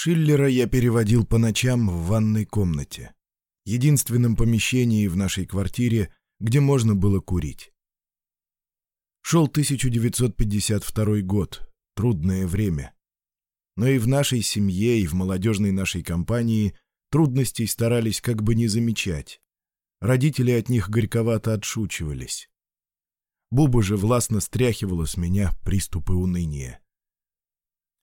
Шиллера я переводил по ночам в ванной комнате, единственном помещении в нашей квартире, где можно было курить. Шел 1952 год, трудное время. Но и в нашей семье, и в молодежной нашей компании трудностей старались как бы не замечать. Родители от них горьковато отшучивались. Буба же властно стряхивала с меня приступы уныния.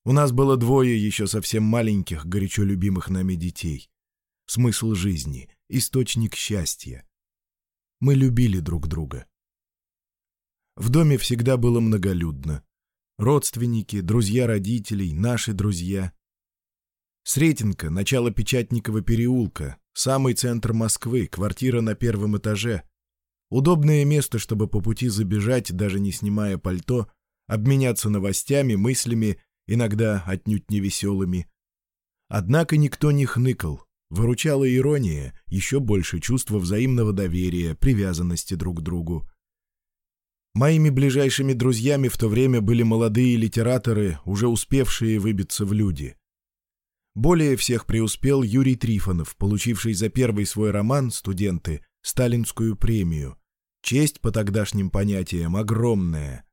У нас было двое еще совсем маленьких, горячо любимых нами детей. Смысл жизни, источник счастья. Мы любили друг друга. В доме всегда было многолюдно. Родственники, друзья родителей, наши друзья. Сретенка, начало Печатникова переулка, самый центр Москвы, квартира на первом этаже. Удобное место, чтобы по пути забежать, даже не снимая пальто, обменяться новостями, мыслями, иногда отнюдь невеселыми. Однако никто не хныкал, выручала ирония, еще больше чувство взаимного доверия, привязанности друг к другу. Моими ближайшими друзьями в то время были молодые литераторы, уже успевшие выбиться в люди. Более всех преуспел Юрий Трифонов, получивший за первый свой роман «Студенты» Сталинскую премию. Честь по тогдашним понятиям огромная.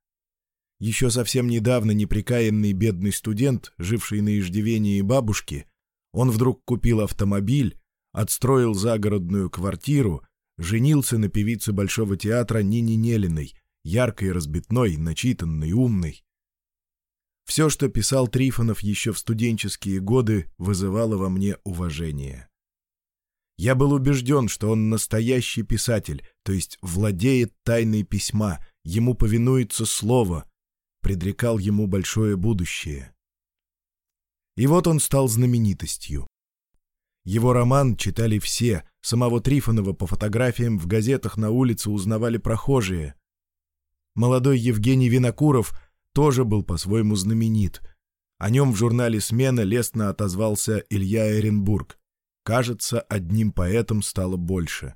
Еще совсем недавно неприкаянный бедный студент, живший на иждивении бабушки, он вдруг купил автомобиль, отстроил загородную квартиру, женился на певице Большого театра Нине Нелиной, яркой, разбитной, начитанной, умной. Все, что писал Трифонов еще в студенческие годы, вызывало во мне уважение. Я был убежден, что он настоящий писатель, то есть владеет тайной письма, ему повинуется слово, предрекал ему большое будущее. И вот он стал знаменитостью. Его роман читали все, самого Трифонова по фотографиям в газетах на улице узнавали прохожие. Молодой Евгений Винокуров тоже был по-своему знаменит. О нем в журнале «Смена» лестно отозвался Илья Эренбург. Кажется, одним поэтом стало больше.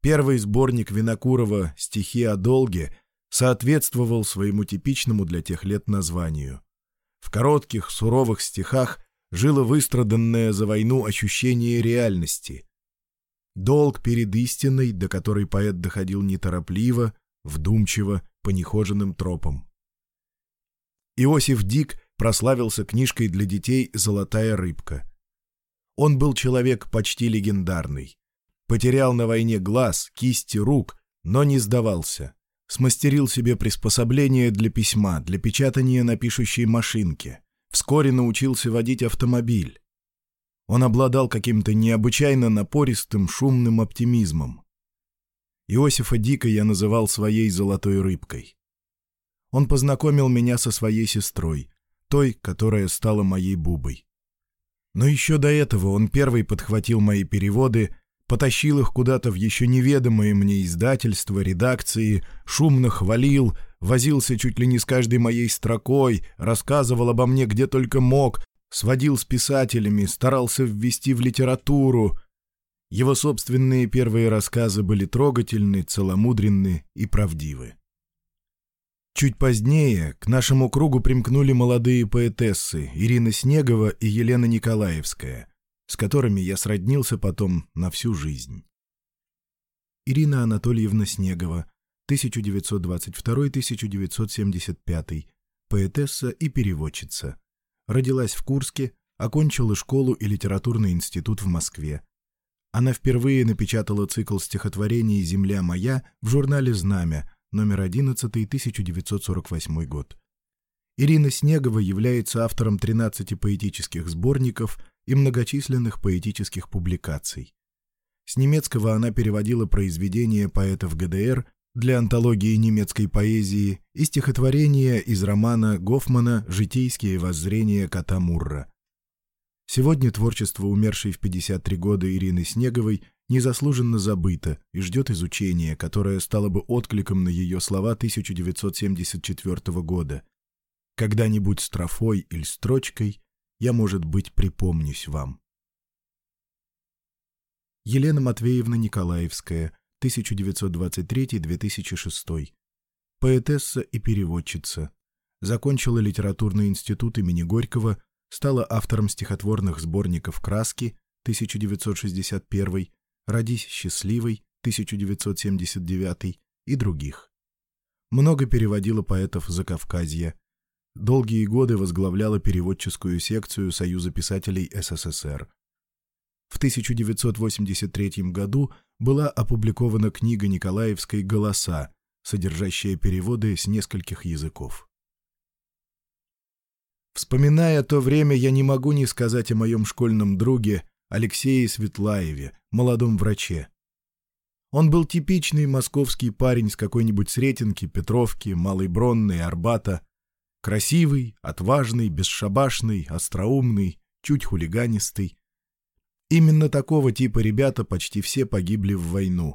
Первый сборник Винокурова «Стихи о долге» соответствовал своему типичному для тех лет названию. В коротких, суровых стихах жило выстраданное за войну ощущение реальности. Долг перед истиной, до которой поэт доходил неторопливо, вдумчиво, по нехоженным тропам. Иосиф Дик прославился книжкой для детей «Золотая рыбка». Он был человек почти легендарный. Потерял на войне глаз, кисти рук, но не сдавался смастерил себе приспособление для письма, для печатания на пишущей машинке. Вскоре научился водить автомобиль. Он обладал каким-то необычайно напористым, шумным оптимизмом. Иосифа Дика я называл своей «золотой рыбкой». Он познакомил меня со своей сестрой, той, которая стала моей бубой. Но еще до этого он первый подхватил мои переводы, потащил их куда-то в еще неведомые мне издательства, редакции, шумно хвалил, возился чуть ли не с каждой моей строкой, рассказывал обо мне где только мог, сводил с писателями, старался ввести в литературу — его собственные первые рассказы были трогательны, целомудренны и правдивы. Чуть позднее к нашему кругу примкнули молодые поэтессы Ирина Снегова и Елена Николаевская, с которыми я сроднился потом на всю жизнь. Ирина Анатольевна Снегова, 1922-1975, поэтесса и переводчица. Родилась в Курске, окончила школу и литературный институт в Москве. Она впервые напечатала цикл стихотворений «Земля моя» в журнале «Знамя», номер 11, 1948 год. Ирина Снегова является автором 13 поэтических сборников – и многочисленных поэтических публикаций. С немецкого она переводила произведения поэтов ГДР для антологии немецкой поэзии и стихотворения из романа Гофмана «Житейские воззрения кота Мурра». Сегодня творчество умершей в 53 года Ирины Снеговой незаслуженно забыто и ждет изучения, которое стало бы откликом на ее слова 1974 года. «Когда-нибудь строфой или строчкой я, может быть, припомнюсь вам. Елена Матвеевна Николаевская, 1923-2006. Поэтесса и переводчица. Закончила литературный институт имени Горького, стала автором стихотворных сборников «Краски» 1961, «Родись счастливой» 1979 и других. Много переводила поэтов Закавказья, долгие годы возглавляла переводческую секцию Союза писателей СССР. В 1983 году была опубликована книга Николаевской «Голоса», содержащая переводы с нескольких языков. Вспоминая то время, я не могу не сказать о моем школьном друге Алексее Светлаеве, молодом враче. Он был типичный московский парень с какой-нибудь Сретенки, Петровки, Малой Бронной, Арбата – Красивый, отважный, бесшабашный, остроумный, чуть хулиганистый. Именно такого типа ребята почти все погибли в войну.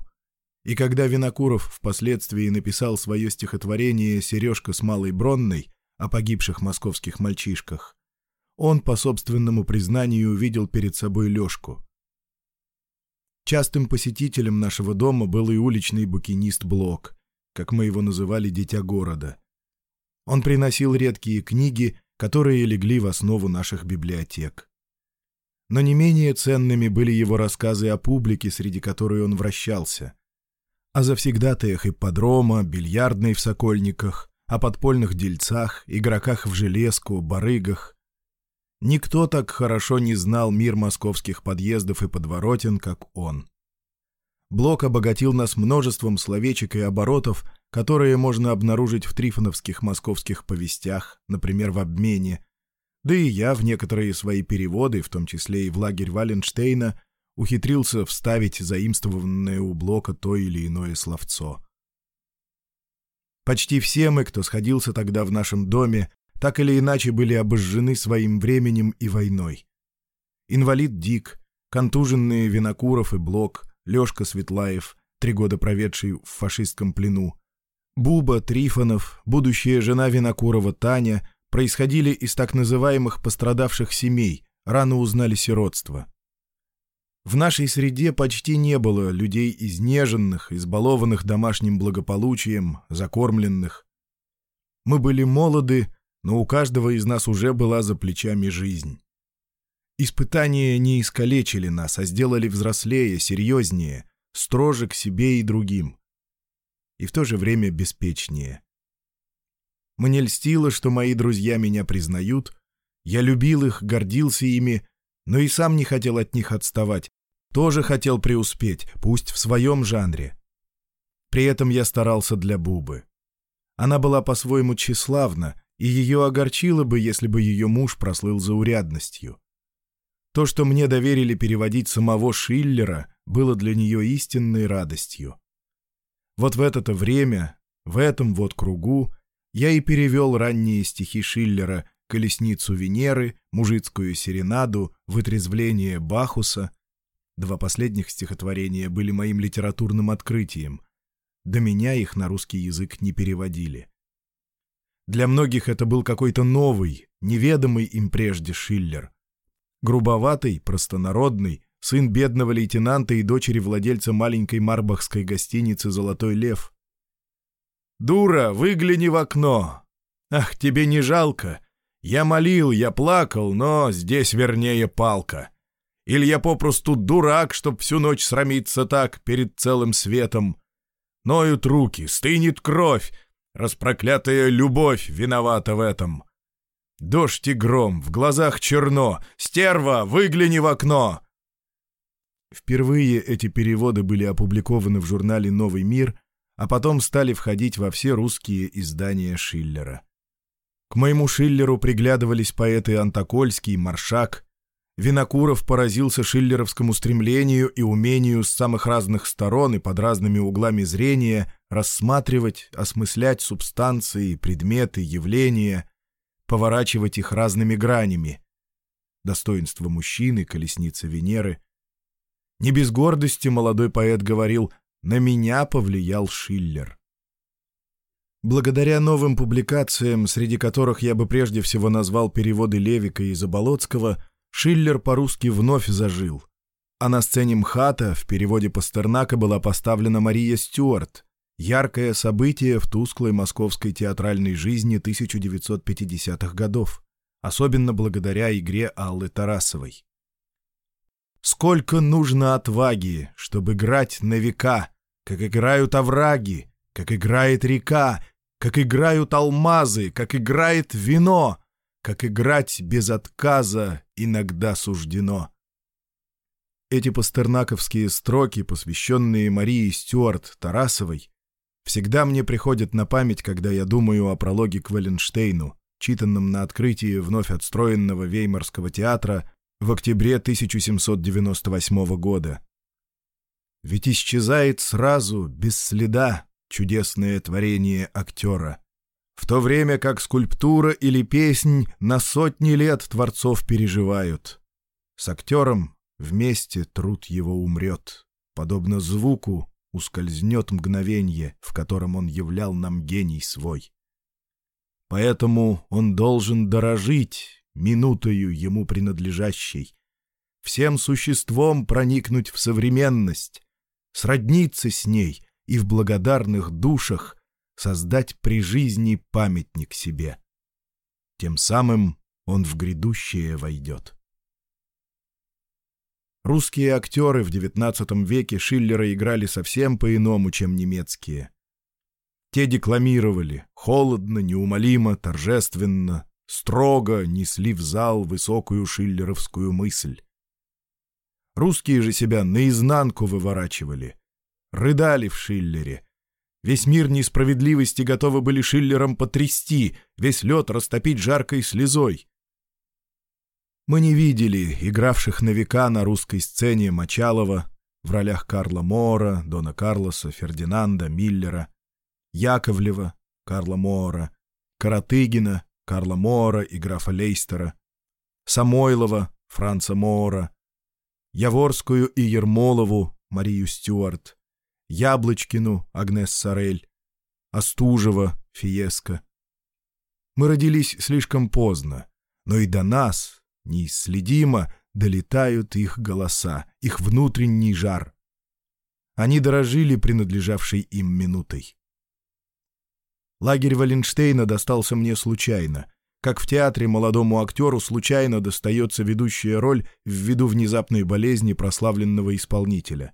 И когда Винокуров впоследствии написал свое стихотворение «Сережка с малой Бронной» о погибших московских мальчишках, он, по собственному признанию, увидел перед собой Лешку. Частым посетителем нашего дома был и уличный букинист Блок, как мы его называли «дитя города», он приносил редкие книги, которые легли в основу наших библиотек. Но не менее ценными были его рассказы о публике, среди которой он вращался. О завсегдатаях ипподрома, бильярдной в Сокольниках, о подпольных дельцах, игроках в железку, барыгах. Никто так хорошо не знал мир московских подъездов и подворотен, как он. Блок обогатил нас множеством словечек и оборотов, которые можно обнаружить в трифоновских московских повестях, например, в «Обмене», да и я в некоторые свои переводы, в том числе и в лагерь Валенштейна, ухитрился вставить заимствованное у Блока то или иное словцо. Почти все мы, кто сходился тогда в нашем доме, так или иначе были обожжены своим временем и войной. Инвалид Дик, контуженные Винокуров и Блок, Лёшка Светлаев, три года проведший в фашистском плену, Буба, Трифонов, будущая жена Винокурова Таня происходили из так называемых пострадавших семей, рано узнали сиротство. В нашей среде почти не было людей изнеженных, избалованных домашним благополучием, закормленных. Мы были молоды, но у каждого из нас уже была за плечами жизнь. Испытания не искалечили нас, а сделали взрослее, серьезнее, строже к себе и другим и в то же время беспечнее. Мне льстило, что мои друзья меня признают, я любил их, гордился ими, но и сам не хотел от них отставать, тоже хотел преуспеть, пусть в своем жанре. При этом я старался для Бубы. Она была по-своему тщеславна, и ее огорчило бы, если бы ее муж прослыл заурядностью. То, что мне доверили переводить самого Шиллера, было для нее истинной радостью. Вот в это-то время, в этом вот кругу, я и перевел ранние стихи Шиллера «Колесницу Венеры», «Мужицкую серенаду», «Вытрезвление Бахуса». Два последних стихотворения были моим литературным открытием. До меня их на русский язык не переводили. Для многих это был какой-то новый, неведомый им прежде Шиллер. Грубоватый, простонародный, сын бедного лейтенанта и дочери владельца маленькой марбахской гостиницы «Золотой лев». «Дура, выгляни в окно! Ах, тебе не жалко! Я молил, я плакал, но здесь вернее палка. Или я попросту дурак, чтоб всю ночь срамиться так перед целым светом. Ноют руки, стынет кровь, распроклятая любовь виновата в этом. Дождь и гром, в глазах черно, стерва, выгляни в окно!» Впервые эти переводы были опубликованы в журнале «Новый мир», а потом стали входить во все русские издания Шиллера. К моему Шиллеру приглядывались поэты Антокольский, Маршак. Винокуров поразился шиллеровскому стремлению и умению с самых разных сторон и под разными углами зрения рассматривать, осмыслять субстанции, предметы, явления, поворачивать их разными гранями. Достоинство мужчины, колесница Венеры, не без гордости молодой поэт говорил «На меня повлиял Шиллер». Благодаря новым публикациям, среди которых я бы прежде всего назвал переводы Левика и Заболоцкого, Шиллер по-русски вновь зажил. А на сцене МХАТа в переводе Пастернака была поставлена Мария Стюарт, яркое событие в тусклой московской театральной жизни 1950-х годов, особенно благодаря игре Аллы Тарасовой. Сколько нужно отваги, чтобы играть на века, как играют овраги, как играет река, как играют алмазы, как играет вино, как играть без отказа иногда суждено. Эти пастернаковские строки, посвященные Марии Стюарт Тарасовой, всегда мне приходят на память, когда я думаю о прологе к Валенштейну, читанном на открытии вновь отстроенного Веймарского театра – в октябре 1798 года. Ведь исчезает сразу, без следа, чудесное творение актера, в то время как скульптура или песнь на сотни лет творцов переживают. С актером вместе труд его умрет, подобно звуку ускользнет мгновенье, в котором он являл нам гений свой. Поэтому он должен дорожить, минутою ему принадлежащей, всем существом проникнуть в современность, сродниться с ней и в благодарных душах создать при жизни памятник себе. Тем самым он в грядущее войдет. Русские актеры в XIX веке Шиллера играли совсем по-иному, чем немецкие. Те декламировали холодно, неумолимо, торжественно, строго несли в зал высокую шиллеровскую мысль. Русские же себя наизнанку выворачивали, рыдали в Шиллере. Весь мир несправедливости готовы были Шиллером потрясти, весь лед растопить жаркой слезой. Мы не видели игравших на века на русской сцене Мочалова в ролях Карла Мора, Дона Карлоса, Фердинанда, Миллера, Яковлева, Карла Мора, Каратыгина, Карла Мора и графа Лейстера, Самойлова, Франца Мора, Яворскую и Ермолову, Марию Стюарт, Яблочкину, Агнес Сорель, Остужева, Фиеско. Мы родились слишком поздно, но и до нас, неисследимо, долетают их голоса, их внутренний жар. Они дорожили принадлежавшей им минутой. Лагерь Валенштейна достался мне случайно. Как в театре молодому актеру случайно достается ведущая роль ввиду внезапной болезни прославленного исполнителя.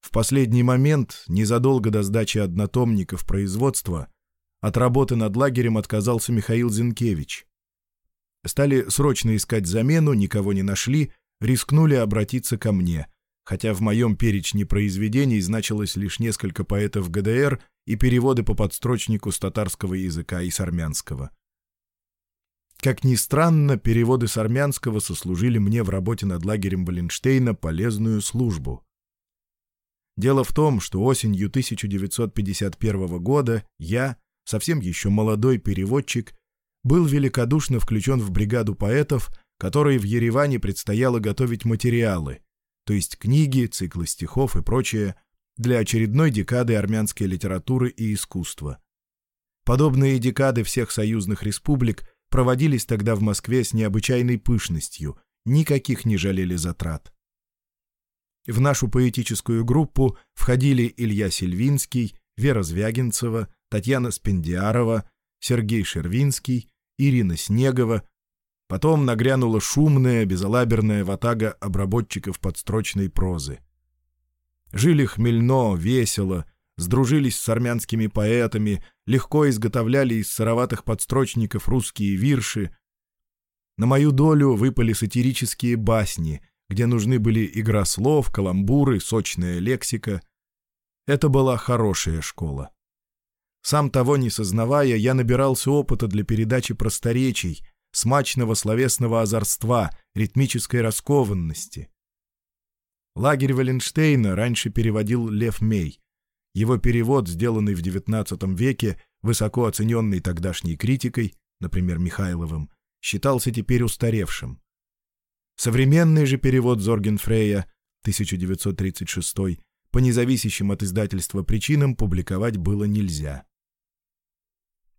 В последний момент, незадолго до сдачи однотомников производства, от работы над лагерем отказался Михаил Зинкевич. Стали срочно искать замену, никого не нашли, рискнули обратиться ко мне, хотя в моем перечне произведений значилось лишь несколько поэтов ГДР и переводы по подстрочнику с татарского языка и с армянского. Как ни странно, переводы с армянского сослужили мне в работе над лагерем Валенштейна полезную службу. Дело в том, что осенью 1951 года я, совсем еще молодой переводчик, был великодушно включен в бригаду поэтов, которой в Ереване предстояло готовить материалы, то есть книги, циклы стихов и прочее, для очередной декады армянской литературы и искусства. Подобные декады всех союзных республик проводились тогда в Москве с необычайной пышностью, никаких не жалели затрат. В нашу поэтическую группу входили Илья Сильвинский, Вера Звягинцева, Татьяна Спендиарова, Сергей Шервинский, Ирина Снегова. Потом нагрянула шумная, безалаберная ватага обработчиков подстрочной прозы – Жили хмельно, весело, сдружились с армянскими поэтами, легко изготовляли из сыроватых подстрочников русские вирши. На мою долю выпали сатирические басни, где нужны были игра слов, каламбуры, сочная лексика. Это была хорошая школа. Сам того не сознавая, я набирался опыта для передачи просторечий, смачного словесного озорства, ритмической раскованности. Лагерь Валенштейна раньше переводил Лев Мей. Его перевод, сделанный в XIX веке, высоко оцененный тогдашней критикой, например, Михайловым, считался теперь устаревшим. Современный же перевод Зоргенфрея, 1936, по независящим от издательства причинам публиковать было нельзя.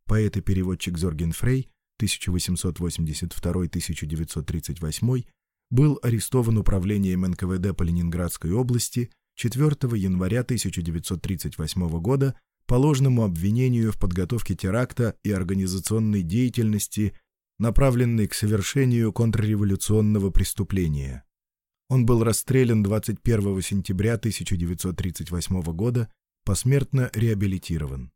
Поэт и переводчик Зоргенфрей 1882-1938 был арестован управлением НКВД по Ленинградской области 4 января 1938 года по ложному обвинению в подготовке теракта и организационной деятельности, направленной к совершению контрреволюционного преступления. Он был расстрелян 21 сентября 1938 года, посмертно реабилитирован.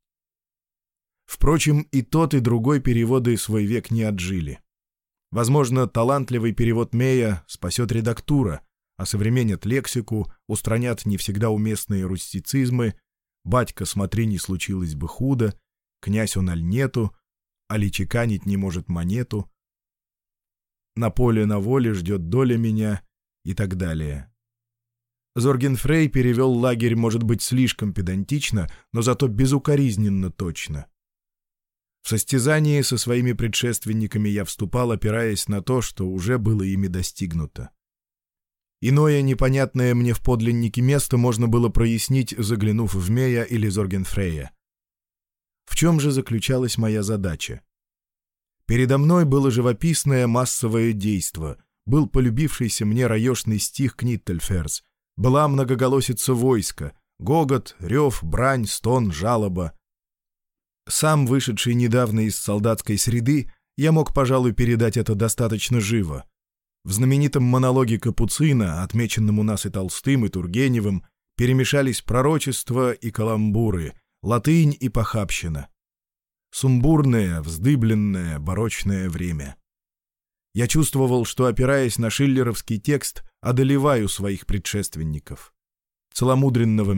Впрочем, и тот, и другой переводы свой век не отжили. Возможно, талантливый перевод Мея спасет редактура, осовременят лексику, устранят не всегда уместные рустицизмы «Батька, смотри, не случилось бы худо», «Князь он аль нету», «Али чеканить не может монету», «На поле на воле ждет доля меня» и так далее. Зоргенфрей перевел лагерь, может быть, слишком педантично, но зато безукоризненно точно. В состязании со своими предшественниками я вступал, опираясь на то, что уже было ими достигнуто. Иное непонятное мне в подлиннике место можно было прояснить, заглянув в Мея или Зоргенфрея. В чем же заключалась моя задача? Передо мной было живописное массовое действо, был полюбившийся мне раешный стих Книттельферс, была многоголосица войска, гогот, рев, брань, стон, жалоба. Сам вышедший недавно из солдатской среды, я мог, пожалуй, передать это достаточно живо. В знаменитом монологе Капуцина, отмеченном у нас и Толстым, и Тургеневым, перемешались пророчества и каламбуры, латынь и похабщина. Сумбурное, вздыбленное, барочное время. Я чувствовал, что, опираясь на шиллеровский текст, одолеваю своих предшественников. Целомудренного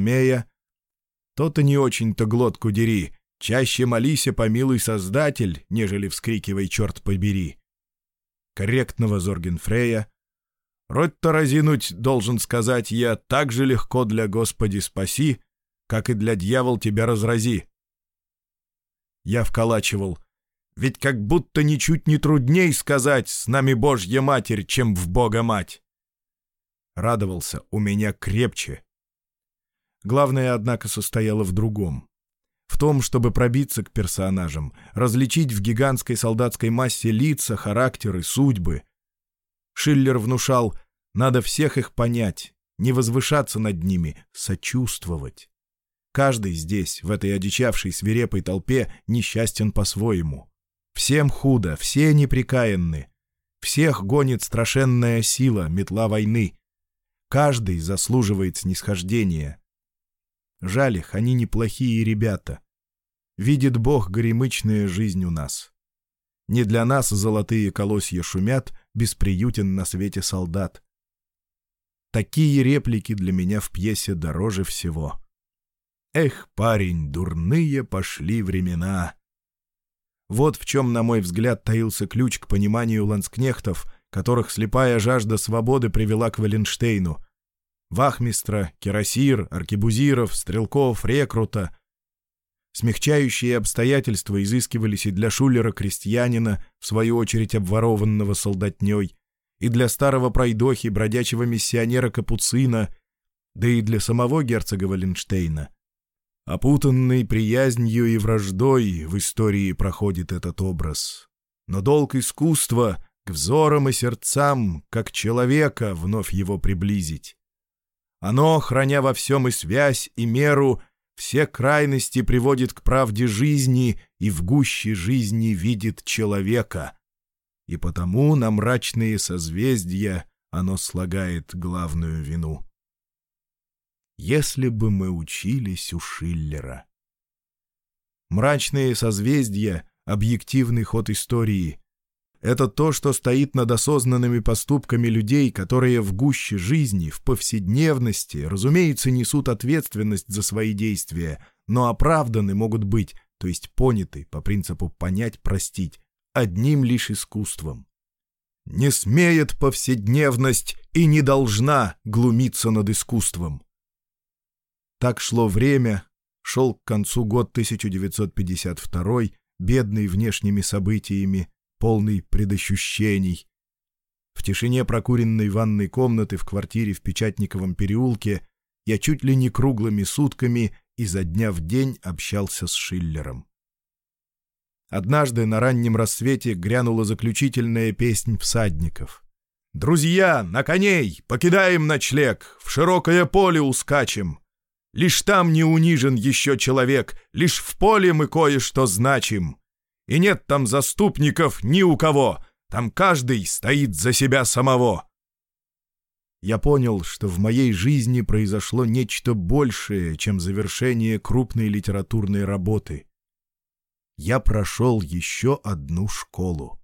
Мея, то-то не очень-то глотку дери, Чаще молися, помилуй Создатель, нежели вскрикивай «Черт побери!» Корректного Зоргенфрея. Рот-то разинуть, должен сказать я, так же легко для Господи спаси, как и для дьявол тебя разрази. Я вколачивал. Ведь как будто ничуть не трудней сказать «С нами Божья Матерь», чем в Бога Мать. Радовался, у меня крепче. Главное, однако, состояло в другом в том, чтобы пробиться к персонажам, различить в гигантской солдатской массе лица, характеры, судьбы. Шиллер внушал «надо всех их понять, не возвышаться над ними, сочувствовать». Каждый здесь, в этой одичавшей свирепой толпе, несчастен по-своему. Всем худо, все неприкаянны. Всех гонит страшенная сила, метла войны. Каждый заслуживает снисхождения. Жаль их, они неплохие ребята. Видит Бог, горемычная жизнь у нас. Не для нас золотые колосья шумят, бесприютен на свете солдат. Такие реплики для меня в пьесе дороже всего. Эх, парень, дурные пошли времена. Вот в чем, на мой взгляд, таился ключ к пониманию ланскнехтов, которых слепая жажда свободы привела к Валенштейну. Вахмистра, Кирасир, Аркебузиров, Стрелков, Рекрута, смягчающие обстоятельства изыскивались и для шулера-крестьянина, в свою очередь обворованного солдатней, и для старого пройдохи, бродячего миссионера-капуцина, да и для самого герцога Валенштейна. Опутанный приязнью и враждой в истории проходит этот образ. Но долг искусства к взорам и сердцам, как человека, вновь его приблизить. Оно, храня во всем и связь, и меру, все крайности приводит к правде жизни, и в гуще жизни видит человека. И потому на мрачные созвездия оно слагает главную вину. Если бы мы учились у Шиллера. Мрачные созвездия — объективный ход истории, это то, что стоит над осознанными поступками людей, которые в гуще жизни, в повседневности, разумеется, несут ответственность за свои действия, но оправданы могут быть, то есть поняты по принципу «понять, простить», одним лишь искусством. Не смеет повседневность и не должна глумиться над искусством. Так шло время, шел к концу год 1952, бедный внешними событиями, полный предощущений. В тишине прокуренной ванной комнаты в квартире в Печатниковом переулке я чуть ли не круглыми сутками изо дня в день общался с Шиллером. Однажды на раннем рассвете грянула заключительная песнь всадников. «Друзья, на коней! Покидаем ночлег! В широкое поле ускачем! Лишь там не унижен еще человек, лишь в поле мы кое-что значим! и нет там заступников ни у кого, там каждый стоит за себя самого. Я понял, что в моей жизни произошло нечто большее, чем завершение крупной литературной работы. Я прошел еще одну школу.